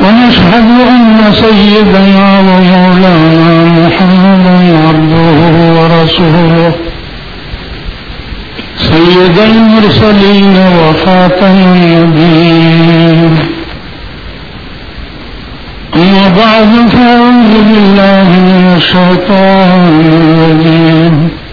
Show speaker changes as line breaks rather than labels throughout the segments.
ونشهد أن سيدنا ومولانا محمدا عبده ورسوله سيد المرسلين وخاتم النبيين أما بعد فأعوذ بالله من الشيطان الرجيم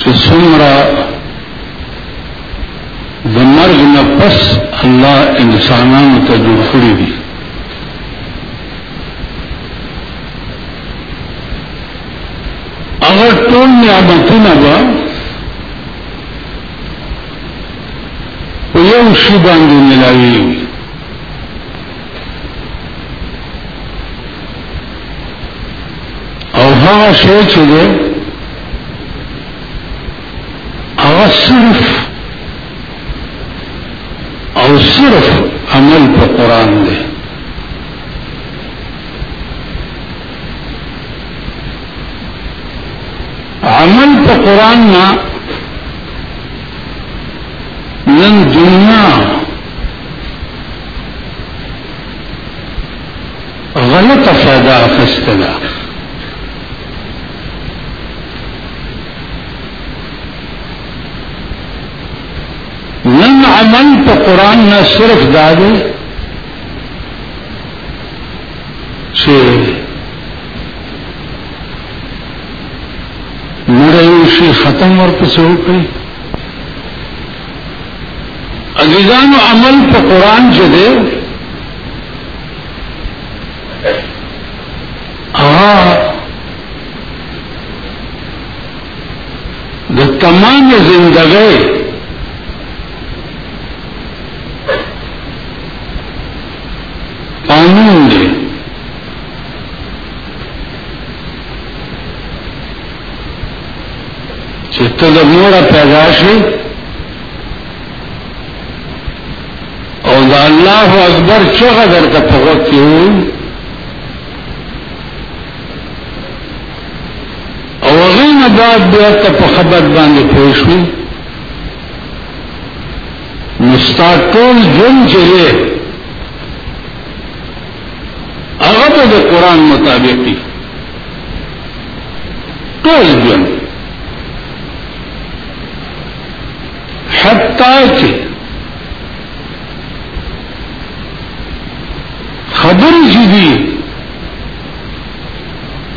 چې څومره د مرګ نه پس الله انسانانو ته جوړ کړی دي هغه ټول نعمتونه به په یو شي باندې ملاوي او هغه شی چې دی هغه صرف او صرف عمل په قران دی عمل په قران نه نن دنیا غلط فائدہ اخستلا نن عمل په قران نه صرف دا دی چې نور یو شي ختم ورته څوک عزیزانو عمل په قران چې ده هغه د تمام زندګۍ قانون دی چې ته د مور پیدا شي او د الله اکبر چغه درته په وخت کې او هغه نه بعد بیا ته په خبر باندې پوه شو نو ستا ټول ژوند چې هغه به د قران مطابق دي ټول ژوند حتی چې خبرې چې دي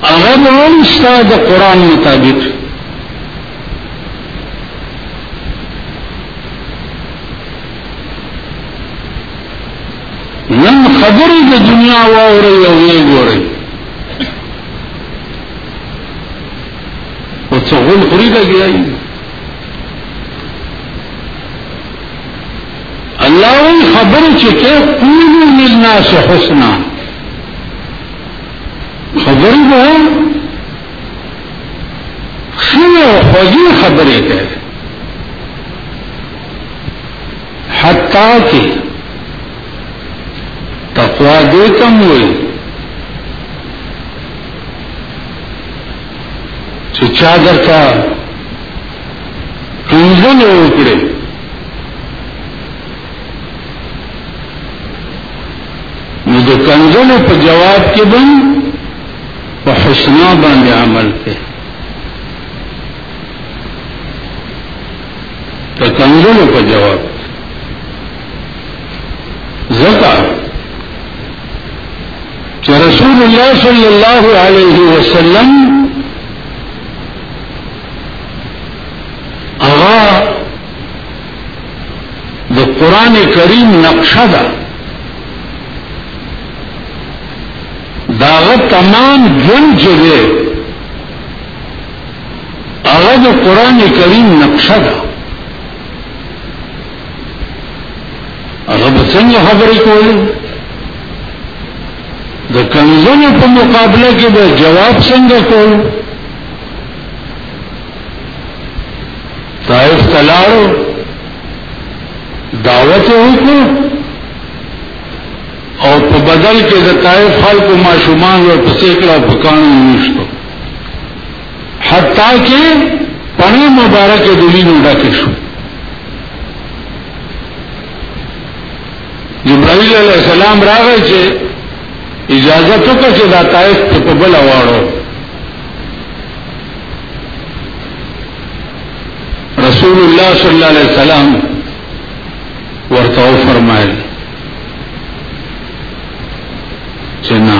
هغه به هم ستا د قران مطابق نن خبرې د دنیا واوري او یې ګوري او څه غول خوري لګیایي الله وی خبرې چې کې قولو للناس حسنا خبرې به خو خوږی خبرې کوي حتا کې تقوا دې تم وي چې چا درته انزل وکړي نو د کنزل په جواب کې بن په حسنا باندې عمل کوي د کنګلو په جواب زکا چې رسول الله صلی الله علیه وسلم هغه د قران کریم نقشه ده داغه تمام جن چې هغه د قران کریم نقشه ده هغه به څنګه خبرې کولې د کنزونو په مقابله کې به جواب څنګه کول طائف تلارو دعوت وکړو او په بدل کې د طائف خلکو ماشومان ورپسې کړه په قانون نشته حتی چې پنه مبارک د وینو ډک شو جبرائیل علیہ السلام راغی چې اجازه تو که چې دا طائف ته په بل واړو رسول الله صلی الله علیه وسلم ورته فرمایل چې نه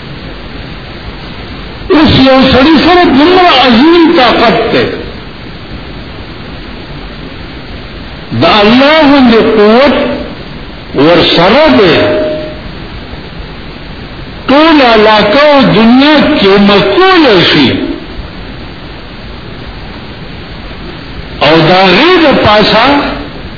اوس یو سړی سره دومره عظیم طاقت دی د الله غوندې قوت ورسره دی ټول علاقه او دنیا کې مکول شي او دا غیر پاسا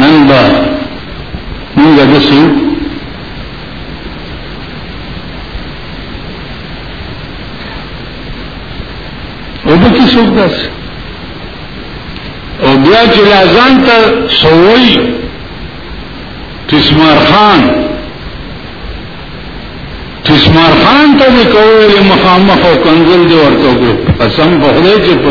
نن به موږ داسې او به کې څوک داسې او بیا چې لا ځان ته سووي تسمار خان تسمار خان ته دې کولی مخامخ او کنزل دې ورته وکړو قسم په خدای چې په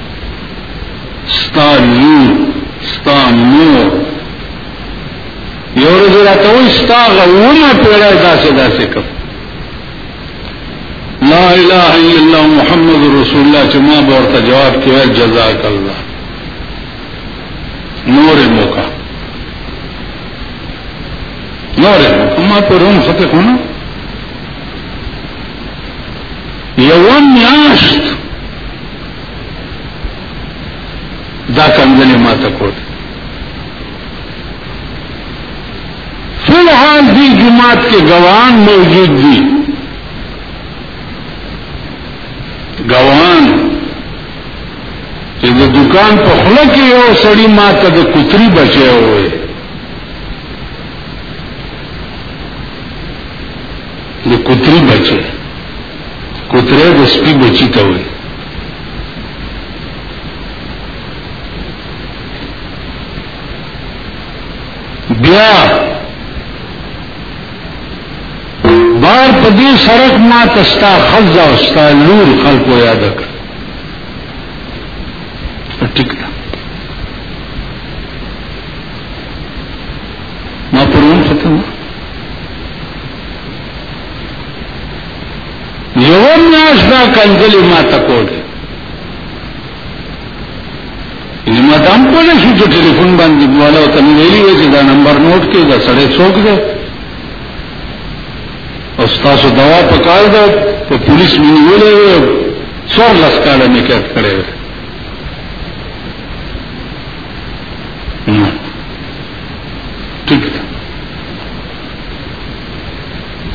ستا لور ستا مور یو ورځ راته وایي ستا هغه اومه پیړۍ داسې داسې کوم لا اله الا الله محمد رسول الله چې ما به ورته جواب کې وایي جزاک الله نور موکا نور موکا ما پر هم خطه کنه یو میاشت دا کنځلې ما ته کوت فل حال دې جماعت کې ګوان موجود دي ګوان چې د دکان په خله کې یو سړی ما ته د کوتري بچي وي د کوتري بچي کوتره د سپي بچی ته وي بیا بار په دې سرک ما تستا خزا او ستا لور خلکو یاد کړ ټیک ده ما پرون ختمه یو میاش دا کنځلې ما ته کولې یې ما دام کولې شو چې ټلیفون باندې بواله ته ویلي وي چې دا نمبر نوٹ کې دا سړی څوک دی او تاسو دوا په کار ده په پولیس مې نیولې وي څور لاس کاله مې کېټ کړې وي ټیک ده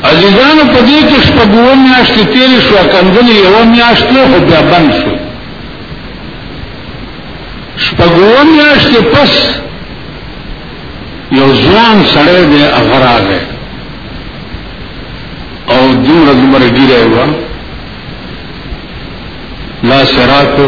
عزیزانو په دې کې شپږو میاشتې تیرې شو کندلې یو میاشت له خو بیا بند شو شپږو میاشتې پس یو ځوان سړی دی هغه راغی او دومره دومره ګیره وه لا سراتو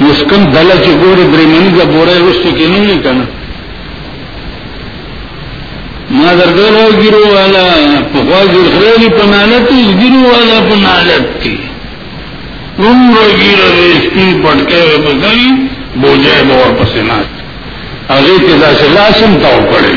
نو سکم دله چې ګوري درې منځه بوره وشته کې نه وي کنه ما درګه راو ګیرو والا په خواږه خرالي په نالت اوس ګیرو والا په نالت کې عمر ګیره دې سپي پټکه په ځای بوجه به واپس نه هغه کې دا چې لاسم تاو کړی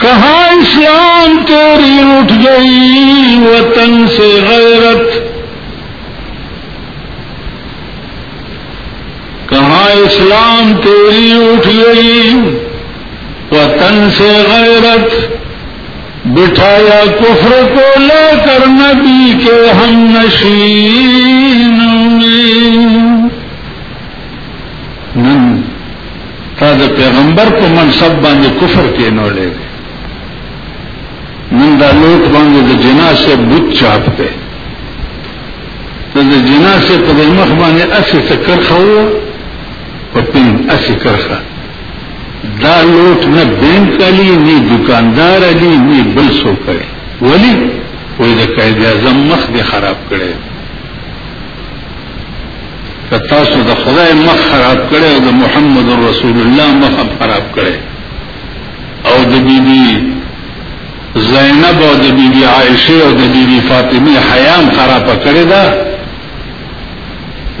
کہا اسلام تیری اٹھ گئی وطن سے غیرت کہاں اسلام تیری اٹھ گئی وطن سے غیرت بٹھایا کفر کو لے کر نبی کے ہم نشین میں تا د پیغمبر په منصب باندې کفر کینولې دی نن دا لوټ باندې د جنا سے بوت چاپ دی ته د جنا سے په مخ باندې اسی تکر خو په پین اسی کرخه دا لوټ نه بینک علی نه دکاندار علی نه بل سو کړي ولی وې د قائد اعظم مخ دې خراب کړي که تاسو د خدای مخ خراب کړي او د محمد رسول الله مخ خراب کړي او د بیبي زینب او د بیبي عائشه او د بیبي فاطمه حیام خراب کړي دا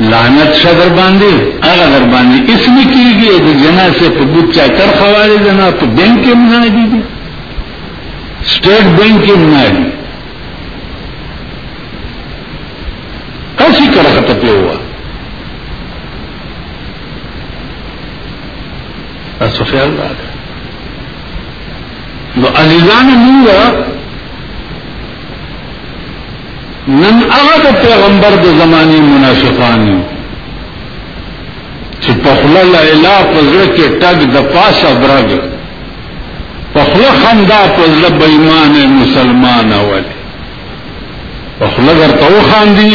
لعنت شدر باندې هغه در باندې اسم کیږي د جنا سے په بوت چا تر خوالې جنا په بینک کې نه دي سټیټ بینک کې نه دي اسی کله خطه پیوا تاسو خیال راکړئ نو عزیزان موږ نن هغه د پیغمبر د زماني منافقان یو چې په خپل لا اله په زړه کې ټګ د پاسه برګ په خپل خندا په زړه بېمانه مسلمان اول په خوله درته وخاندي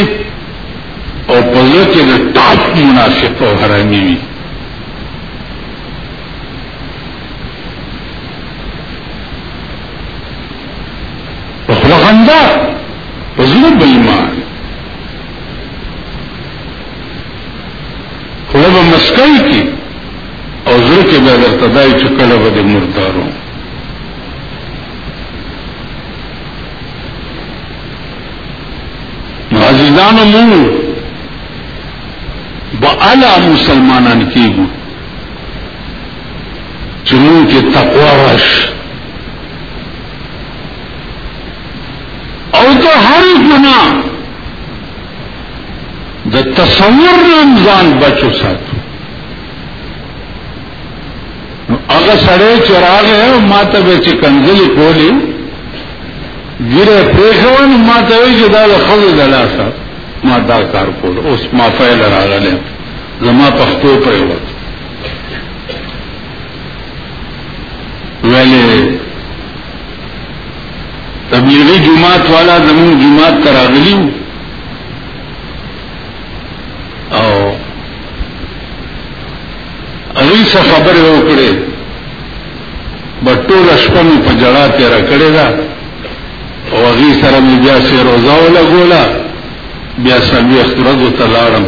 او په زړه کې د ټاپ منافق او حرامي وي په خوله خندا په زړه بېمان خوله به مسکۍ کې او زړه کې به درته دای چې کله به د مردارو نو عزیزانو مون با علا مسلمانان کیگو چمون کی تقوی راش او تو هر گناہ د تصور رمضان بچو ساتو نو هغه سړی چې راغی ما ته به چې کنځلې کولې ګیره پرېښوه نو ما ته وایي چې دا د ښځو د لاسه ما دا کار کول اوس ما فعل راغلی زما پښتو پرې وه ویلې تبلیغي جماعت والا زمون جماعت ته راغلی او اوی څه خبره وکړي بټول شپه مې په جړا تیر کړی دا او غي سره مې بیا سي روزه ولا ګولا بیا سمې خرزو تلاړم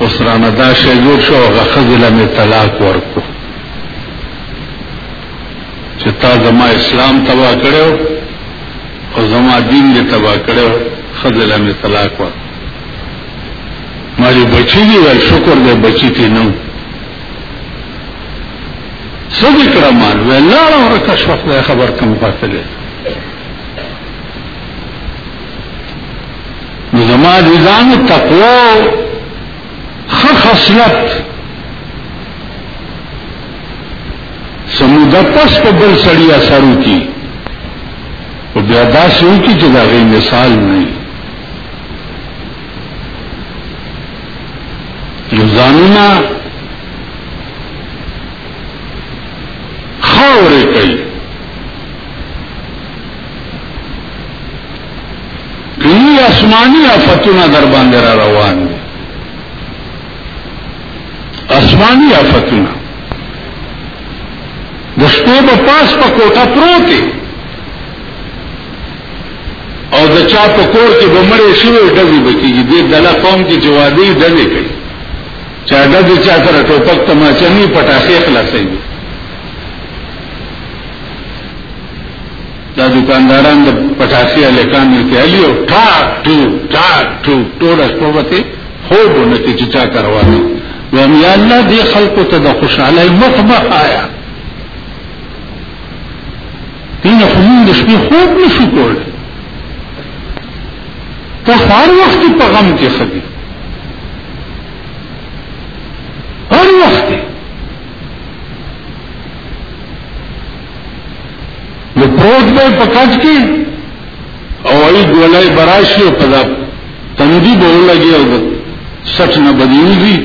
اوس را نه دا شی جوړ شو هغه خزله مې طلاق ورکو چې تا زما اسلام تبا کړو او زما دین دې تبا کړو خزله مې طلاق ورکو ماری بچی دی وای شکر دی بچی تی نو سدی کرمان وی لارا ورکا شوخ دی خبر کم پاتلی نو زما دی ځان تقوا خ خصلت سمودا پس په بل سړی اثرو کی او بیا دا شو کی چې دا غي مثال نه نو ځانونه خاورې کوي کلی آسمانی آفتونه در باندې را روان دي آسمانی آفتونه د شپې په پاس په کوټه پروت دی او د چا په کور کې به مړې شوې ډزې به کېږي دې دله قوم کې چې واده یې ډزې کوي چا ډزې چا سره ټوپک تماچه نه پټاخې خلاصوي دا دکانداران د پټاخې الکان کې علي او ټا ټو ټا ټو ټول اسپوته خوب نه کې چې چا کاروانه ویم یا الله دې خلکو ته د خوشاله مخ مخ آیا دینه خو موږ د شپې خوب نه شو کولی ته خو هر وخت په غم کې ښه دي هر وخت نو پروت به په کټ کې او ای ګولای براشي او په تندي به ولګي او سټ نه بدیږي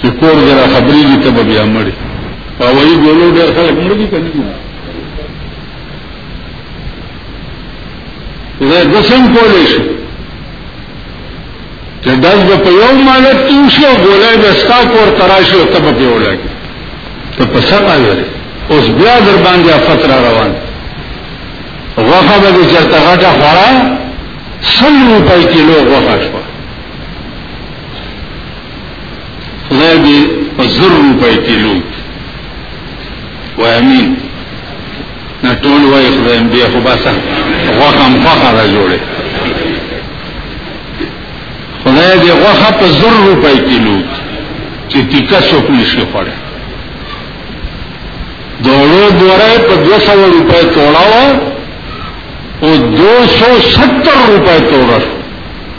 چې کور کې را خبرې دي ته بیا مړې په وایي ګولو ډېر خلک مړ دي کنه دي دا قسم کولې شي چې داس به په یو مالک کې شو ګولې به ستا کور تراشو ته په یو لګي ته په سره راځي اوس بیا در باندې افت را روان غوخه به چرته غټه خورا سل روپۍ کیلو غوخه شو خدای دې په زر روپۍ کیلو وای امین نه ټول وای خدای دې خو باسه غوښه هم غوښه را جوړې خدای دې غوښه په زر روپۍ کیلو چې تیکه څوک نشي خوړی دوړو دوره په دو سو روپۍ توړه وه او دو سو ستر روپۍ توړه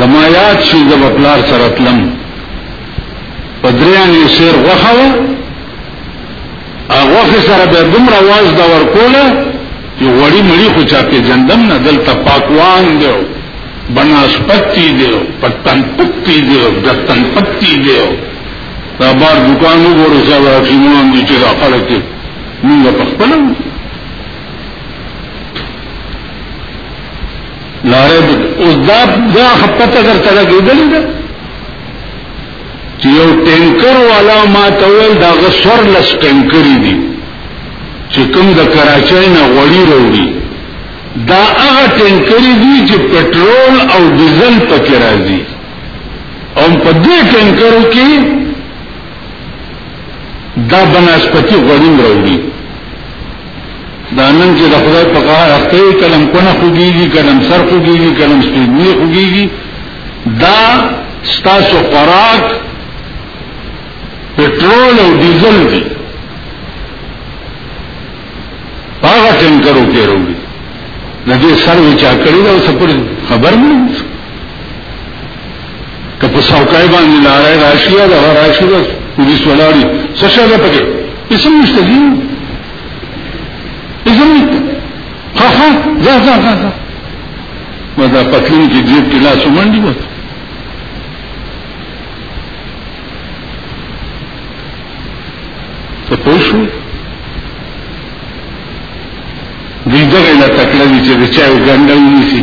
زما یاد شي زه به پلار سره تلم په درېانې سیر غوښه وه غوښې سره به دومره واز د ورکوله چې غوړي مړي خو چا پېژندم نه دلته پاکوان دی بناسپتی دی پتن پتی دی دتن پتی دی دا بار دکان وګورئ چې هغه حکیمان دي چې دا خلک یې موږ په خپله لاره بد او دا دا خپته در تر کېدل دا چې یو ټینکر والا ما ته ویل دا غسر لس ټینکرې دي چې کوم د کراچۍ نه غوړي وروړي دا هغه ټینکرې دي چې پټرول او ډیزل پکې راځي او په دې ټینکرو کې دا بنسپتی غوړي وروړي دا نن چې د خدای په قهر اخته یې کلم کونه خوږېږي کلم سر خوږېږي کلم سپېږمۍ خوږېږي دا ستاسو خوراک پټرول او ډیزل دی هغه ټینکرو کې وروړي د دې سر وچا کړی دا څه خبر نه که په څوکۍ باندې لارې راشي او هغه راشي د پولیس ولاړي څه شي ده پکې اسم نشته دي اسم نشته ها ها ځه ځه ځه ما دا پتلون کې جیب کې لاس ومنډي وته ته پوه شو دې دغه لا تکړه دي چې چا وګنډه ونیسي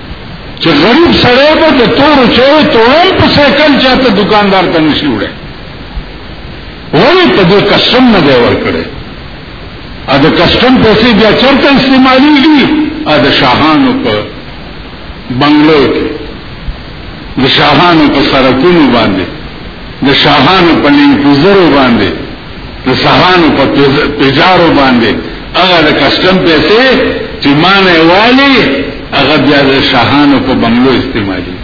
چې غریب سره به د تور چوي تورم په سیکل چاته دکاندار ته نشي وړي ولی په دې کسټم نه دی ورکړي ا د کسټم پیسې بیا چرته استعمالېږي ا د شاهانو په بنگلو کې د شاهانو په سرکونو باندې د شاهانو په لینکوزرو باندې د شاهانو په تجارو باندې هغه د کسټم پیسې چې مانه والی هغه بیا د شاهانو په بنگلو استعمالي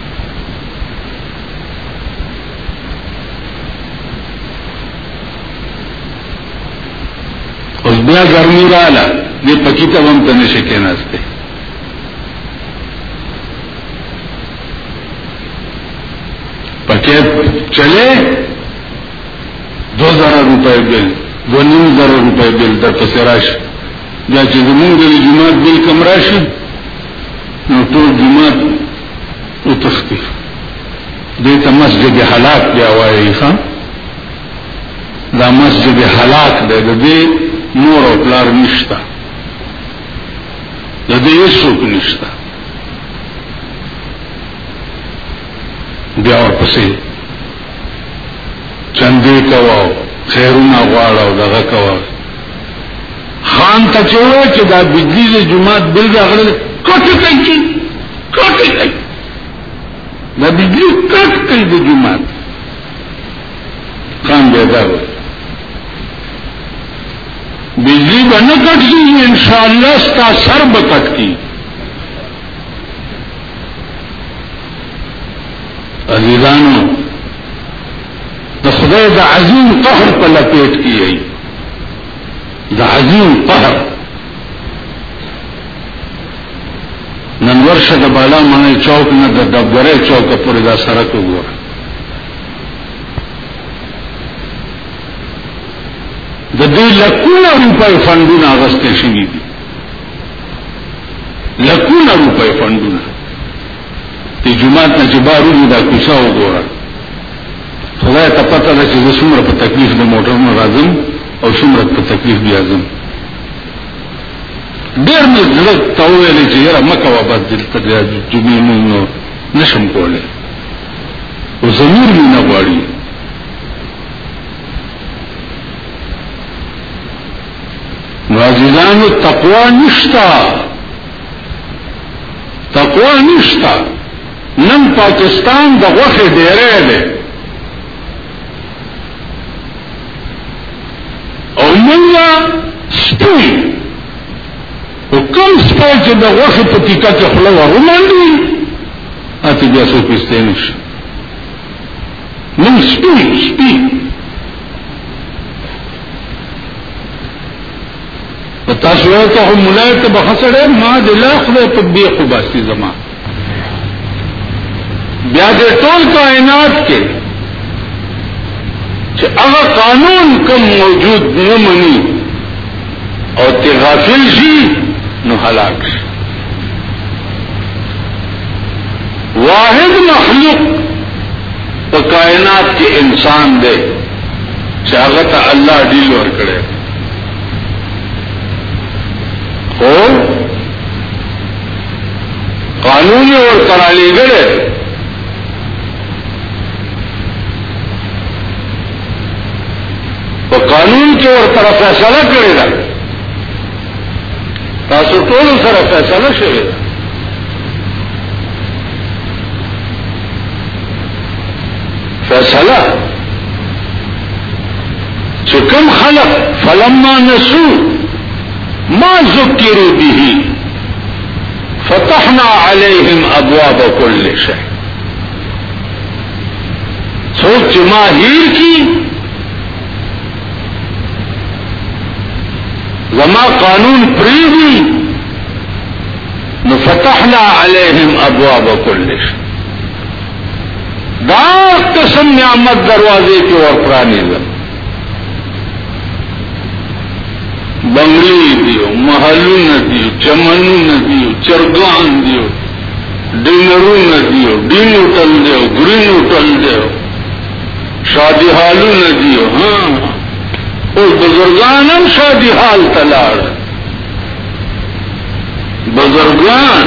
اوس بیا ګرمي رااله دې پکې ته هم تنه شي کېناسته پکې چلے دو زره روپے بل دو نیم زره روپے بل در پسې راشي دا چې زمونږ د جماعت بل کم راشي نو ټول جماعت او تختی دې ته مسجد حلاک بیا وایي ښا دا مسجد حلاک دی د دې نور او پلار نشته د دې هیڅوک نشته بیا ورپسې چندې کوه خیرونه غواړه او دغه کوه خان ته چې وایي چې دا بجلی د جماعت بل راغلی کټ کوي چې کټ کوي دا بجلی کټ کوي د جماعت کان به دا وي بجلی به نه کټي ان شاء الله ستا سر به کټي عزیزانو د خدای د عظیم قهر په لپیټ کې یې د عظیم قهر نن ورشه د بالا منه چوک نه د دبګره چوک پورې دا سړک وګوره د دې لکونه روپۍ فندونه اغستې شوي دي لکونه روپۍ فندونه د جمعات نه چې بارو دا کوڅه وګوره خدای ته پته ده چې زه څومره په تکلیف د موټر نه راځم او څومره په تکلیف بیا ځم ډیر مې زړه ته ویل چې یاره مکه و بس دلته د جمعې مونږ نو نشم کولی او ضمیر مې نه غواړي نو عزیزانو تقوا نشتا تقوا نشتا نن پاکستان د غوښې ډیره ده او یویا سپی او کم سپی چې د غوښې په تیکه کې خوله ورمنډي اته بیا څوک ایستی نه شي نو سپی سپی تاسو یو ته مولای ته بخښړې ما د لا خدای په دې خو باسي زما بیا دې ټول کائنات کې چې هغه قانون کم موجود نه مني او ته غافل شي نو هلاک شي واحد مخلوق په کائنات کې انسان دی چې هغه ته الله ډیل ورکړي او قانون یې ورته رالیږلی په قانون کې ورته فیصله کړې ده تاسو ټول سره فیصله شوې ده فیصله چې کوم خلق فلما نسو ما ذکروا به فتحنا علیهم ابواب کل شی څوک چې ما هیر کی زما قانون پریدي نو فتحنا علیهم ابواب کل شی دا قسم نعمت دروازه کې ورپرانی ده بنگلې دی او محلونه دی او چمنونه دی او چرګان دی او ډینرونه دی او ډین هوټل دی او ګرین هوټل دی او شادي حالونه دی او ها او بزرګان هم شادي حال تلاړ بزرګان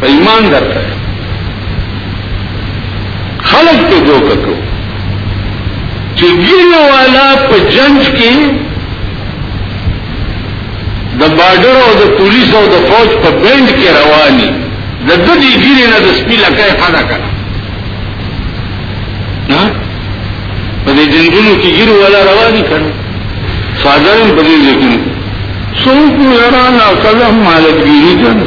په ایمان درته خلق ته دوکه کو چې ګیره والا په جنگ کې د بارډر او د پولیس او د فوج په بند کې رواني د دې ګیره نه د سپی لکه خدا کړه نه په دې جنگونو کې ګیره والا رواني کړه صادرن په دې لیکونو څوک یې را نه کله مالک ګیری کړه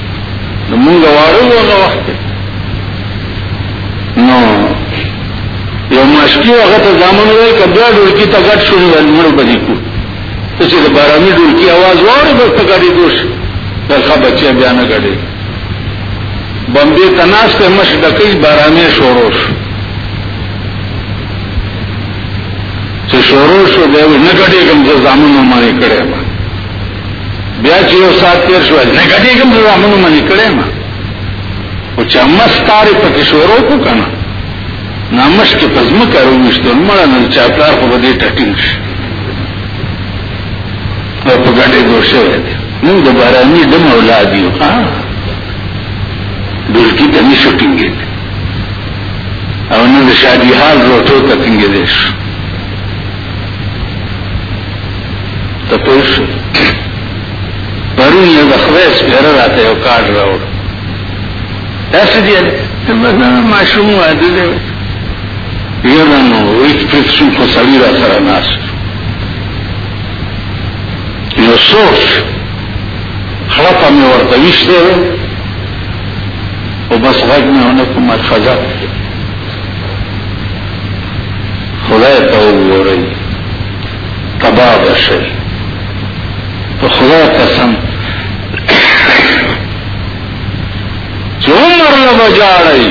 نو مونږ واړو هغه وخت نو یو ماشکی هغه ته ځامن وای کبه ډولکی ته غټ شو نو مړ بدی کو ته چې بارامي ډولکی आवाज واره بس ته غړي دوش دا خبچه بیا نه غړي بمبي تناس ته مش دکې بارامي شوروش چې شوروش دی نه غړي کوم ځامن مو مانی کړی بیا چې یو سات تیر شو نه غټي کوم زړه مونږ باندې کړې ما او چې امس تارې پکې شروع کو کنه نامش کې پزما کارو نشته مړه نه چا پلار خو به دې ټټینګ شي او په ګډه دوشه وې نو د باراني د اولاد یو ها دلکی ته نشو ټینګې او نو د شادي حال روټو ته ټینګې دي ته پوه شو پرون یو د خدای سپېره راته یو کارډ راوړ داسې دی ماشوم واده دی یره نو هیڅ پرېت شو خو سړي را سره ناست یو سوچ خړپه مې ورته ویشتی و او بس غږ مې ونه کوم الفظه خدای ته وګورئ تباه به شئ په خدای قسم چې عمر له به جاړئ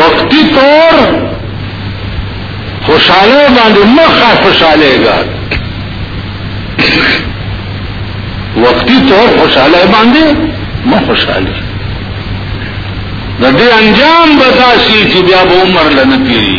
وقتی طور خوشحاله باندې مخه خوشحاله ګا وقتی طور خوشحاله باندې مخ خوشحاله د دې انجام بداسي چې بیا به عمر لنه پیری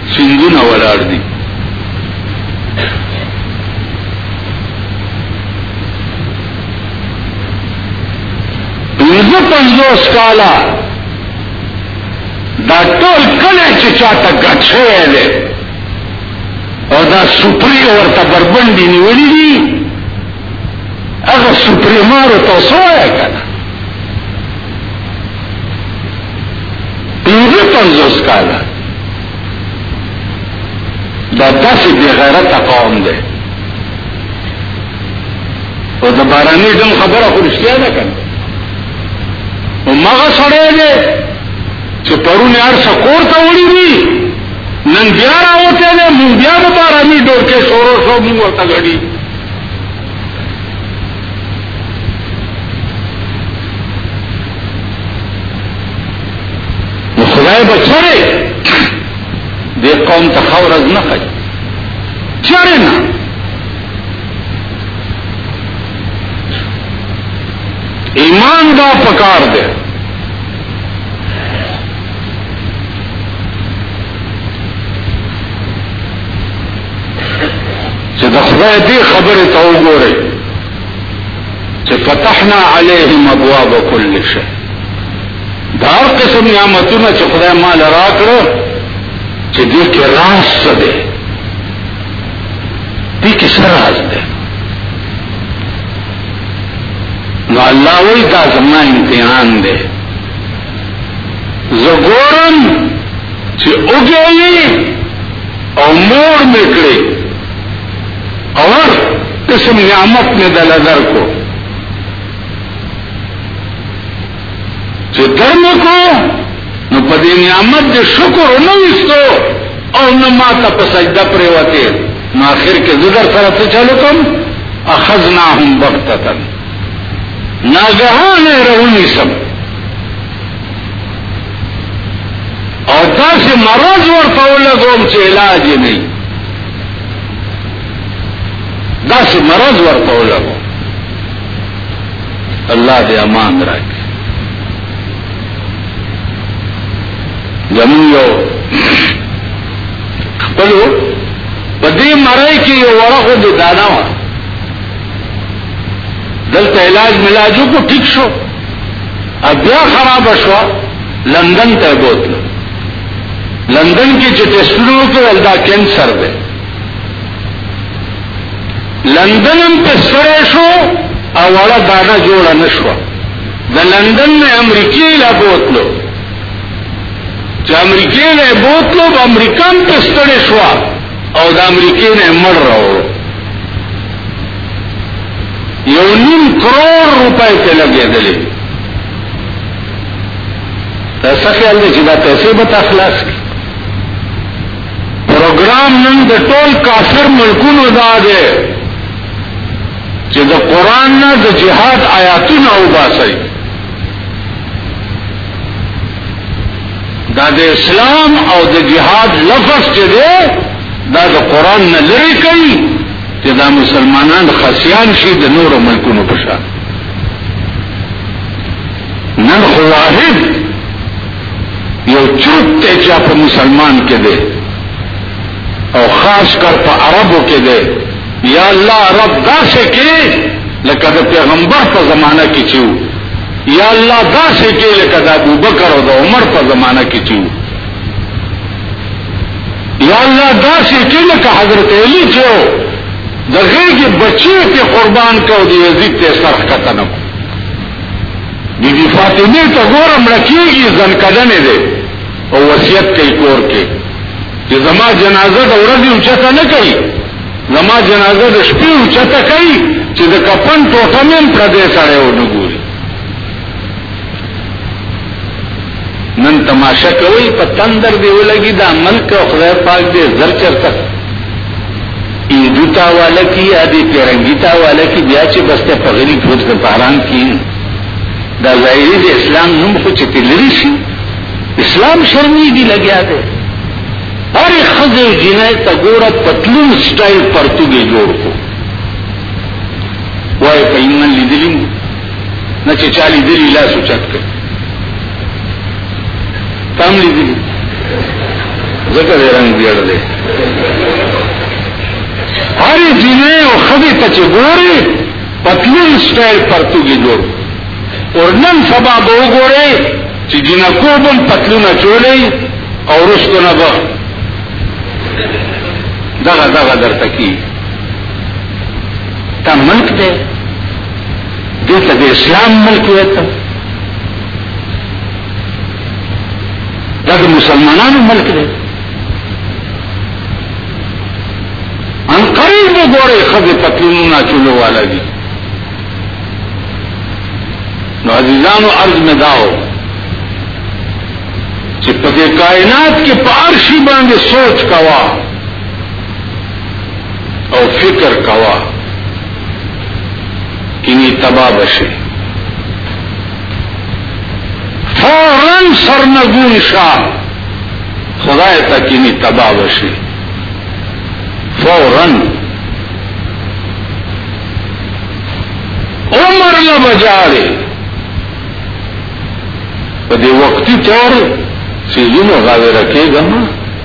سنگونه ولاړ دي پنځه پنځوس کاله دا ټول کله چې چاته ګټ شوی دی او دا سپری ورته بربندې نیولې دي هغه سپری مارو ته سویا کنه پنځه پنځوس کاله دا داسې بې غیرته قوم دی او د باراني ځم خبره خو رښتیا ده کنه او مغه سړی دی چې پرونه هر څه کور ته وړي دي نن بیا راوته دی مونږ بیا د باراني ډور کې شورو شو مونږ ورته غړي نو خدای به چرې دې قوم ته خورز نه کوي چرې نه ایمان دا پکار دی چې د خدای دې خبره ته وګورئ چې فتحنا علیهم ابواب کل شی دا هر قسم نعمتونه چې خدای ما لرا کړو چې دې کې راز څه دی دې کې څه راز دی نو الله وی دا زما امتحان دی زه ګورم چې وګړي او مور میکړي اور قسم نعمت میں دل ادر کو چې درم کو نو په دې نعمت دې شکر نه وستو او نه ما ته په سجده پرې وته نو اخر کې زګر سره څه چلو کوم اخذناهم بغتتا ناګهانه رونی سم او داسې مرض ورته ولګوم چې علاج نه دا سه مرض ورته ولګو الله دې امان راک زمون یو خپلو په دې مړای کې یو ورغه دې دانا و دلته علاج ملاجو کو ټیک شو بیا خراب شو لندن ته بوتلو لندن کې چې ټیسټونه وکړل دا کینسر دی لندن هم تسره شو او وړه دانا جوړه نشو د لندن نه امریکای لا بوتلو چې امریکای لا بوتلو په امریکا هم تسره شو او د امریکای نه مړ راو یو نیم کرور روپۍ ته لګېدلې تاسو خیال دی چې دا پیسې به تخلاص کی پروګرام نن د ټول کافر ملکونو دا دی چې د قران نه د جهاد آیاتونه وباسي دا د اسلام او د جهاد لفظ چې دی دا د قران نه لری کوي چې دا مسلمانان خصيان شي د نورو ملکونو په شان نن خو واحد یو چوک ته چې په مسلمان کې دی او خاص کر په عربو کې دی یا الله رب داسې کې لکه د پیغمبر په زمانہ کې چې یا الله داسې کې لکه د ابوبکر او د عمر په زمانہ کې چې یا الله داسې کې لکه حضرت علی چې د غېږې بچي ته قربان کو دی یزید ته سرخ کتنه کو بیبي فاطمه ته ګوره مړه کېږي ځنکدنې دی او وصیت کوي کور کې چې زما جنازه د ورځې اوچته نه کوي زما جنازه د شپې اوچته کوي چې د کفن ټوټه مې هم پردی سړی ونه ګوري نن تماشا کوي په تندر دی ولګي دا ملک او خدای پاک دې زر چرته ایندو تا والا کی یا دې پیرنګی تا والا کی بیا چې بس ته پغلی ټول ته باران کی دا ظاهری د اسلام نوم خو چې تلری شي اسلام شرمی دی لګیا دی هر خزه جنای ته ګوره پتلون سټایل پرتګي جوړ کو وای په ایمان لیدلین نه چې چالي دلی لاس اوچت کړ تام لیدلی زکه رنگ بیړ دی هر جنې او خدي ته چې ګوري پتلون سټایل پرتګي جوړ اور نن سبا به وګوري چې جنکو بم پتلونه چولې او رښتو نه به دغه دغه درته کی تا ملک دی دلته د اسلام ملکیت دا د مسلمانانو ملک دی ان قریب وګورئ خبر تقریمونه چلو والا دي نو عزیزانو عرض مې داو چې په دې کائنات کې پارشي باندې سوچ کوا او فکر کوا کینی تبا بشی فورن سرنگون شا خدای تا کینی تبا بشی فورن عمر لبجاری پا دی وقتی طور سیزونو غاوی رکیگا ما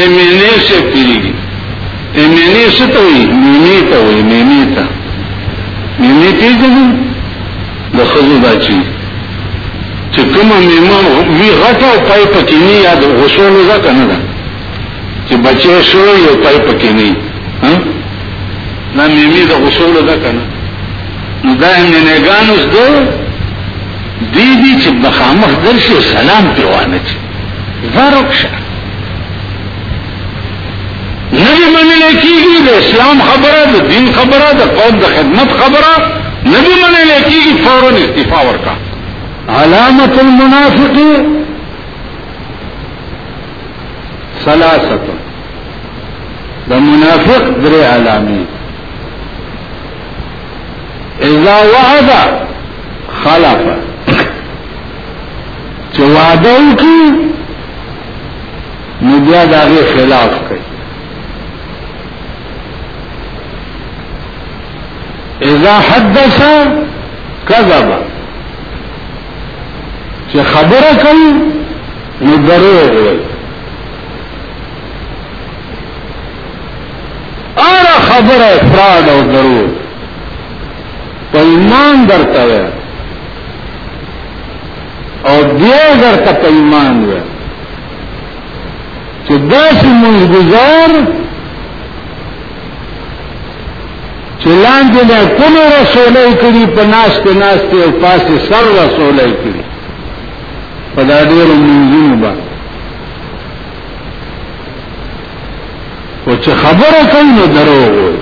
ایمینه سے پیریږي ایمینه څه ته وي مینه ته وي مینه ته مینه پیژني د خزو داچی چې کومه میمه وی غټه او پای پکې نه یاد غسول ځکه نه ده چې بچي شو یو پای پکې نه ها نه میمه د غسول ځکه نه نو دا منګانوس دو دی دی چې بخامخ درشه سلام پیوانه چي زرک شه نه دی منل کیږي د اسلام خبره د دین خبره د قوم د خدمت خبره نه دی منل کیږي فورا استعفا ورکا علامت المنافق ثلاثه د منافق درې علامې اذا وعد خلفه چې وعده وکړي نو بیا د هغې خلاف کوي اذا حدث کذب چې خبره کوي نو دروغ وي اره خبره افراد او دروغ په ایمان درته او بیا اگر ته په ایمان وې چې داسې مونږ گزار چې لاندې نه کوم رسولې کړي په ناس په ناس ته او پاسه سر رسولې کړي په دا ډېر منځونه با او چې خبره کوي نو درو وي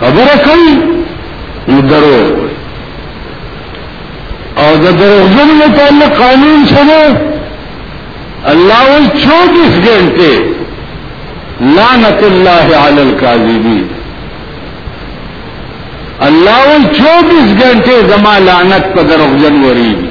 خبره کوي نو درو او د دروغجن متعلق قانون څه دی الله وی 24 غنټه لعنت الله علی الکاذبین الله وی 24 غنټه زما لعنت په دروغجن وریږي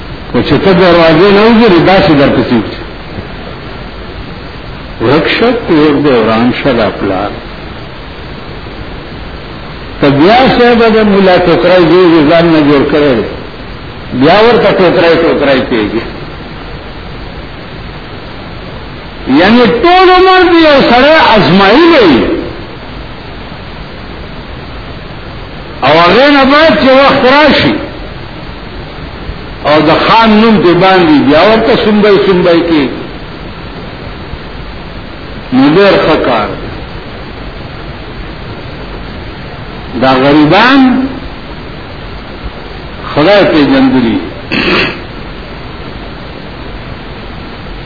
که چې ته دروازې نه وګورې داسې درپسې وځي ورک شه کور دی وران شه دا پلار ته بیا صاحب د مولا ټوکرای دی ځان نه جوړ کړی بیا ورته ټوکرای ټوکرای کېږي یعنی ټول عمر دی او سره ازمایي دی او هغه نه بعد چې وخت راشي او د خان نوم په باندې بیا ورته سمبای سمبای کې نظر خکار دا غریبان خدای په جندري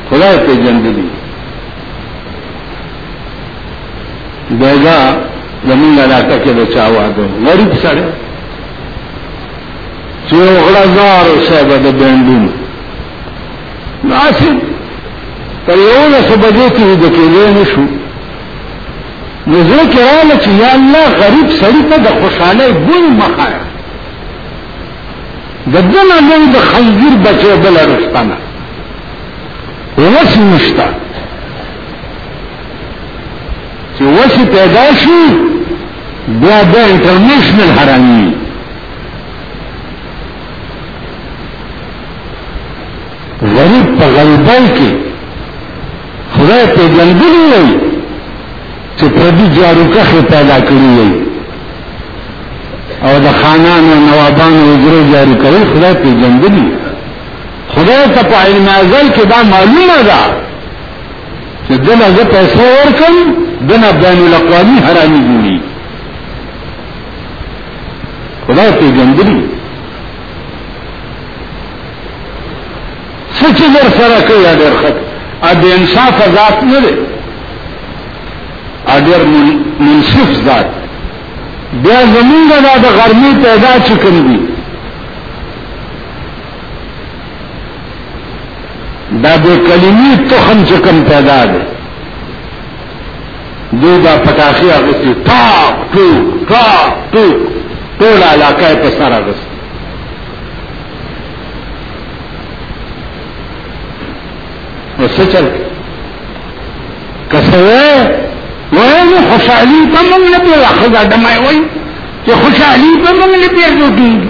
خدای په جندري دغه زمونږ علاقه کې بچاو ده غریب سره چې یو غړزار صاحب د بندون ناسب تر یو لس بجې کې د کېدې نشو نو زه کې رااله چې یا الله غریب سړی ته د خوشحالۍ بوی مخه د دنه نو د خنزیر بچو بل رښتانه وس نشتا چې وس پیدا شي بیا دا انټرنیشنل حرامي غریب په غریبۍ کې خدای په ګنګلي وي چې پردي جاروکخې پیدا کړي وي او د خانانو نوابانو اجرو جاری کوي خدای په ګنګلي خدای ته په علم ازل کې دا معلومه ده چې دله زه پیسې ورکم دنه بین الاقوامی حرامي جوړي خدای په جندري سچ در سره کوي ډېر خط ا دې انصاف ذات نه دی ا ډېر منصف ذات بیا زمونږ دا د غرمې پیدا چې کوم دي دا د کلمی تخم چې کم پیدا دی دوی دا پټاخی اغسطی ټاک ټوک ټاک ټوک ټول علاقه په سر اغسطی نو څه چل که څه وایي نو خوشحالي په موږ نه پېږه ښځه ډمای وایي چې خوشحالي په موږ نه پېږدو کېږي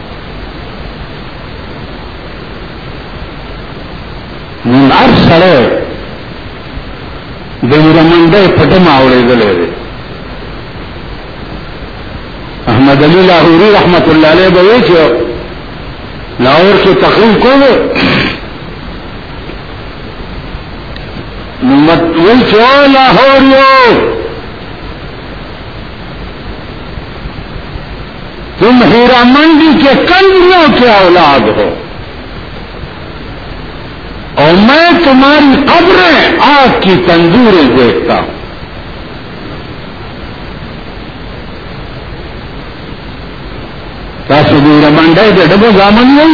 نن هر سره د یرمنډه په دمه اورېدلې ده احمد علی لاهوری رحمت الله علیه به وی چې لاهور کې تقریر کوله نو مت وی چې لاهور یو تم ہیرا منڈی کے کنجریوں کے اولاد ہو اور میں تمہاری قبریں آگ کی تندوریں دیکھتا ہوں تاسو د رمنډای د ډبو ځامن یې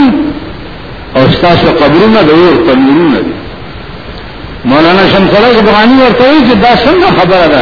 او تاسو قبرونه د اور تنورونه دي مولانا شمس الله افغاني ورته وایي چې دا څنګه خبره ده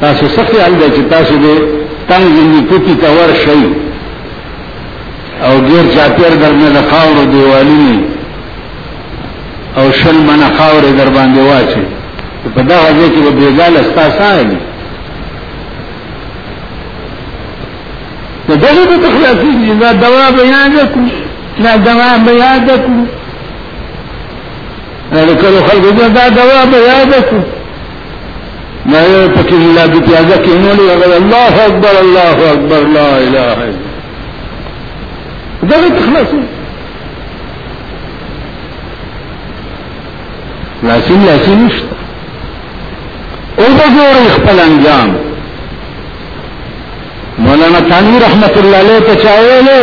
تاسو څه خیال دی چې تاسو دې تنګ زندگی کوتی تور شئ او غیر چاپیر در نه د خاورو دیوالونی او شل من خاور در باندې واچي په دا ځای کې به بیګال استاسای نه د دغه په تخلاصي دي دا دوا بیان کوم دا دوا بیان کوم دا کله خلک دا دوا به یاد کو ما یو پکې الله دې پیاده کې نو له الله اکبر الله اکبر لا اله الا الله دا تخلص لاسین لاسین نشته او بګوري خپل انجام مولانا ثاني رحمت الله علیه ته چاویلې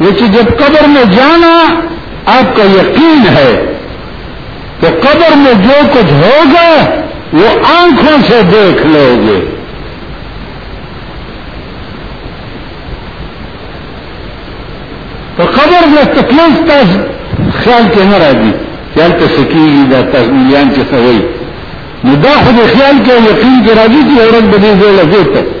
یہ کہ جب قبر میں جانا آپ کا یقین ہے تو قبر میں جو کچھ ہوگا وہ آنکھوں سے دیکھ لو گے تو قبر میں تکلیف تاز خیال کے نہ رہ دی خیال تو سکیلی دا تزمیان کے سوئی ندا خود خیال کے یقین کے راضی کی عورت بدی سے لگے تک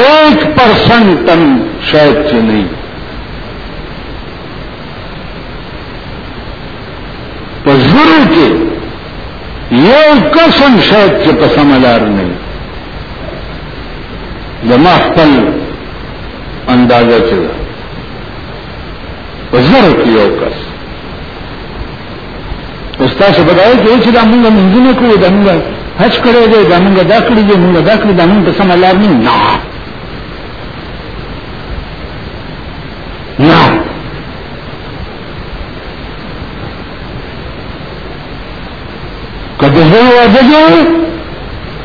ایک پرسنٹ تم شاید چې نه په زرو کې یو قسم شاید چې په سملار نه د ما خپل اندازه چې په زرو کې یو قسم استاد په دای کې چې دا موږ منځونه کوو دا موږ هڅ کړی دی دا موږ دا کړی دی موږ دا کړی دا موږ په سم لار نه نه نه کله زه واځم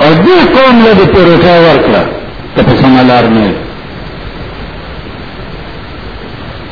او دې قوم له دې پروتې ورکړه ته په سم لار نه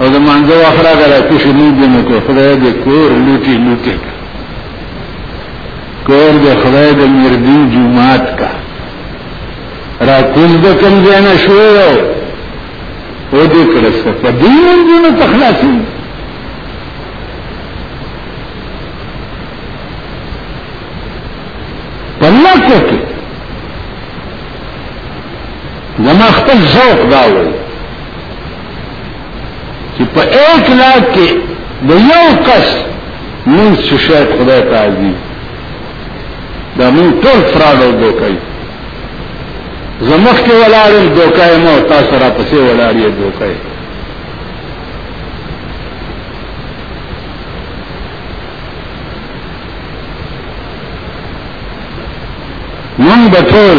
او د مانځه واخره غره کې شنو دې نو کې خدای دې کور لوټي لوټي کور دې خدای دې مردي جمعات کا را کوز د کم ځای نه شو او دې کړه څه په دې مونږونو تخلاصي پلا کوته زما خپل ذوق دا وایي چې په ایک لاک کې د یو کس مونږ چې شاید خدای ته عزیز دا مونږ ټول فراډ او دوکای زمخ کې ولاړم دوکای مو تاسو را پسې ولاړی دوکای مونږ به ټول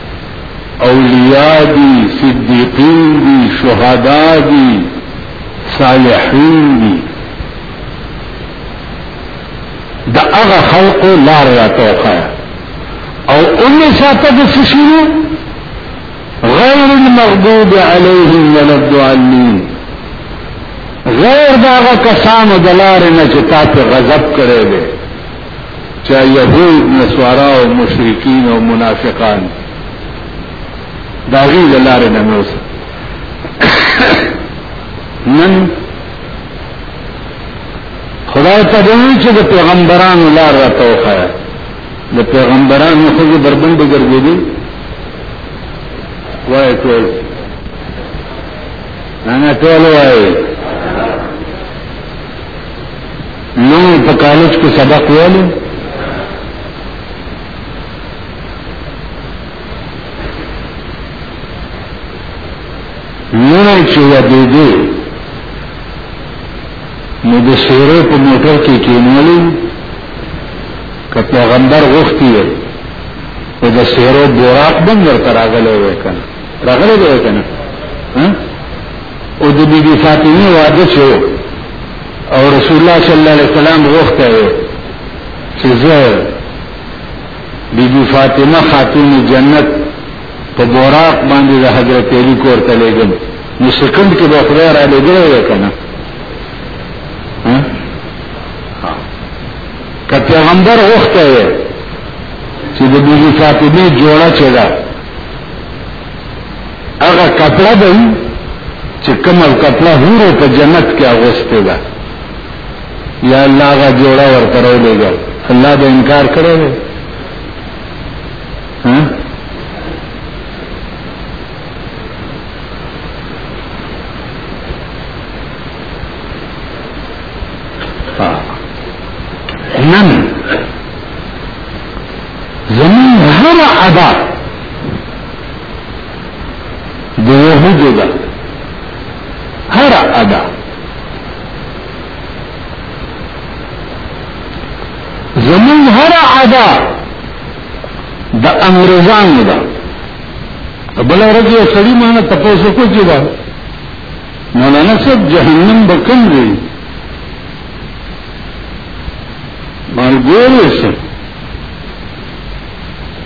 اولیاء دی صدیقین دی شهدا دی صالحین دی دا هغه خلق لار را توخه او امی ساته د سشینو غیر المغضوب علیهم ولا الضالین غیر داغه کسانو دلار نه چې تاسو غضب کړی دی چا يهود نسوارا او مشرکین او منافقان داغي لاره نه نوس نن خدای ته دوی چې د پیغمبرانو لار راته وخایا د پیغمبرانو خو بربند ګرځېدي وای ټول نه ټول وای لوی په کالج کې سبق ویلو لوی چې یادې دي نو د شیرو په موټر کې کېنولې که پیغمبر غوښتي او د شیرو بوراق بم ورته راغلی وای کنه راغلی دی کنه او د بیبي فاطمه واده شو او رسول الله صلی الله علیه وسلم وغوښته چې زه بیبي فاطمه خاتون جنت په بوراق باندې د حضرت علی کور ته لګم نو سکند کې به خدای را لګوي کنه که پیغمبر وخته چې د بیبي فاطمه جوړه چي دا هغه کپړه به وي چې کومه کپړه هورو په جنت کې اغوستې ده یا الله هغه جوړه ورته راولېږه الله به انکار کړی دی نن زمون هر ادا د يهودو ده هر ادا زمون هر ادا د انګريزانو ده بل ورځ یو سړی مانه تاسو کو چې دا مولانا صاحب جهنم بکم دی مال ګورې څه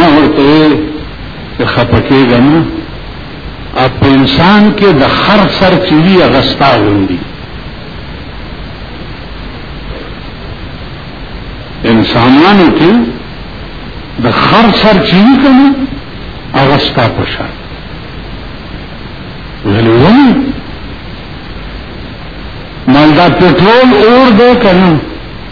ما ورته چې خپکیږه نه په انسان کې د خر سر چې وي هغه ستا غوندي انسانانو کې د خر سر چې وي که نه هغه ستا په شان ولې ولې مالدا پټرول اور دی که نه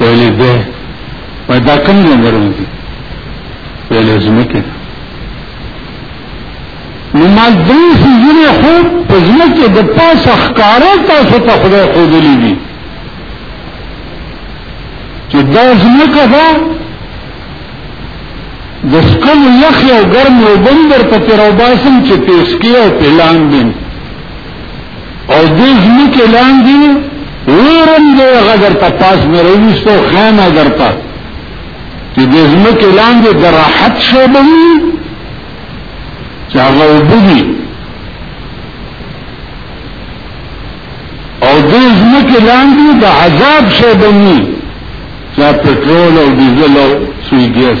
ویلې ده وای دا کوم ځنګلونه دي ویلې ځمکه نو ما دې سيزونه خو په ځمکه د پاسه ښکارا تاسو ته خدای خو دلی دي چې دا ځمکه ده د سکم یخ او ګرم او بندر په تیروباسم چې پیسکی او پلان دي او د ځمکې لاندې اورم دی هغه درته پاس نه راوستو خیمه درته چې د ځمکې لاندې د راحت شی به وي چې هغه اوبه دي او د ځمکې لاندې د عذاب شی به وي چې پټرول او ډیزل او سوی ګیس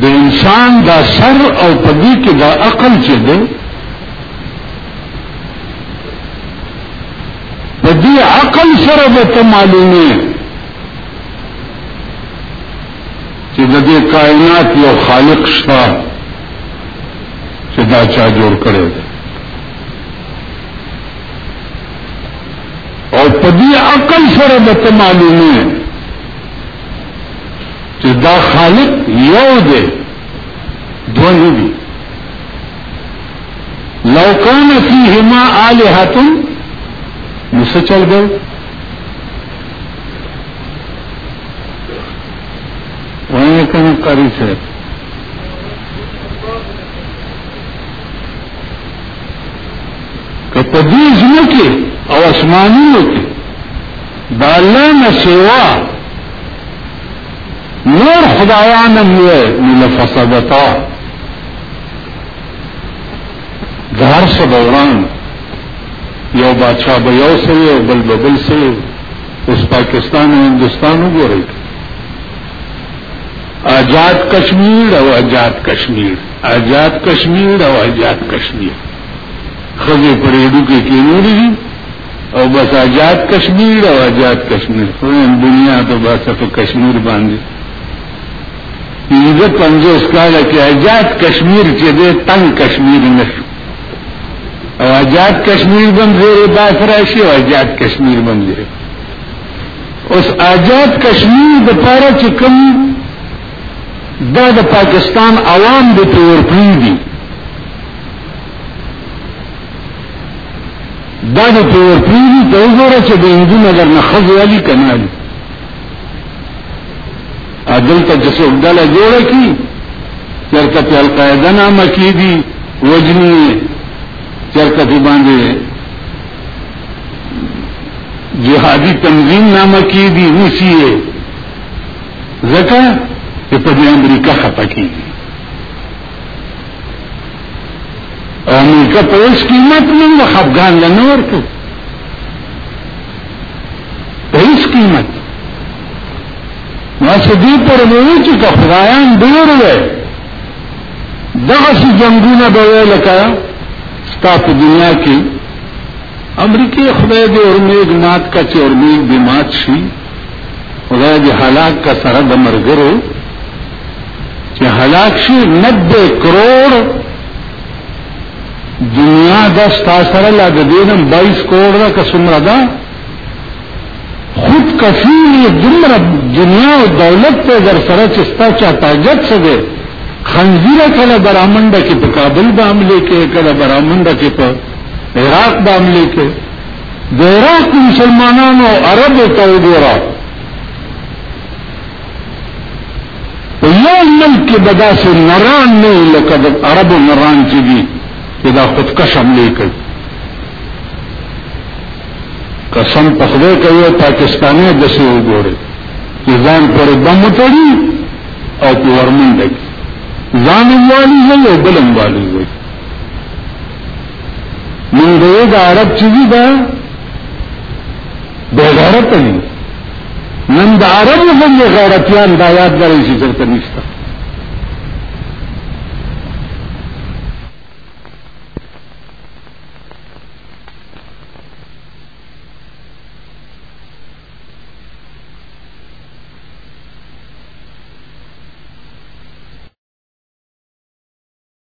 د انسان دا سر او پدې کې دا عقل چې دی پدې عقل سره به ته معلومه چې د دې کائنات یو خالق شته چې دا چا جوړ کړی دی او پدې عقل سره به ته معلومه چې دا خالق یو دی دو نه دي لو کان فیهما الہۃ نو څه چل به وایي کنه قاری صاحب کپدې ځمکه او اسمانونو کې د الله نه سوا نور خدایان هم وي نو لفسدتا د هر څه به وران یو بادشاہ به یو سوی او بل به بل سوی اوس پاکستان او هندوستان وګورئ آزاد کشمیر او آزاد کشمیر آزاد کشمیر او آزاد کشمیر خزه پرېډو کې کېنوري او بس آزاد کشمیر او آزاد کشمیر خو دنیا ته بس په کشمیر باندې پنځه پنځوس کاله کې آزاد کشمیر چې دی تنګ کشمیر نه شو او آزاد کشمیر بم زیر باس راشي او آزاد کشمیر بم زیر اوس آزاد کشمیر د پاره چې کوم دا د پاکستان عوام د تور پری دي دا د پیور پیری ته وګوره چې د هندو نظر نه خځه والی کنه دي عدل ته چې څوک ډله جوړه کی چرته په القاعده نامه کی دي وجنی چرته په باندې جهادي تنظیم نامه کی دي نسی زکه په دې امریکا خپکی او ملکه په اوس قیمت موږ خفګان له نور کو په اوس قیمت نو څه دې پر مو چې که خدایان ډېر وي دغه څه جنگونه به لکه ستا په دنیا کې امریکې خدای دې اورمیګ مات کا چې اورمیګ به مات شي خدای دې حالات کا سره د مرګرو چې هلاک شي 90 کروڑ دنیا د ستا سره لا د دینم 22 کروڑ را کسمره ده خود کفیل دمر دنیا او دولت ته در سره چې ستا چا تاجت څه ده خنزیره کله برامنده کې په کابل باندې کې کله برامنده کې په عراق باندې کې د عراق مسلمانانو عربو ته وګوره په یو ملک کې به داسې نران نه وي لکه د عربو نران چې دي چې دا خودکش حملې کوي قسم په خدای کوي او پاکستاني دسې وګوري چې ځان پورې بم وتړي او په ورمنډه کې ځان والي وي او بلم والي وي من دې دا عرب چې دي دا بې غیرت دي نن د عربو هم یې غیرتیان دا یاد لري چې دلته نشته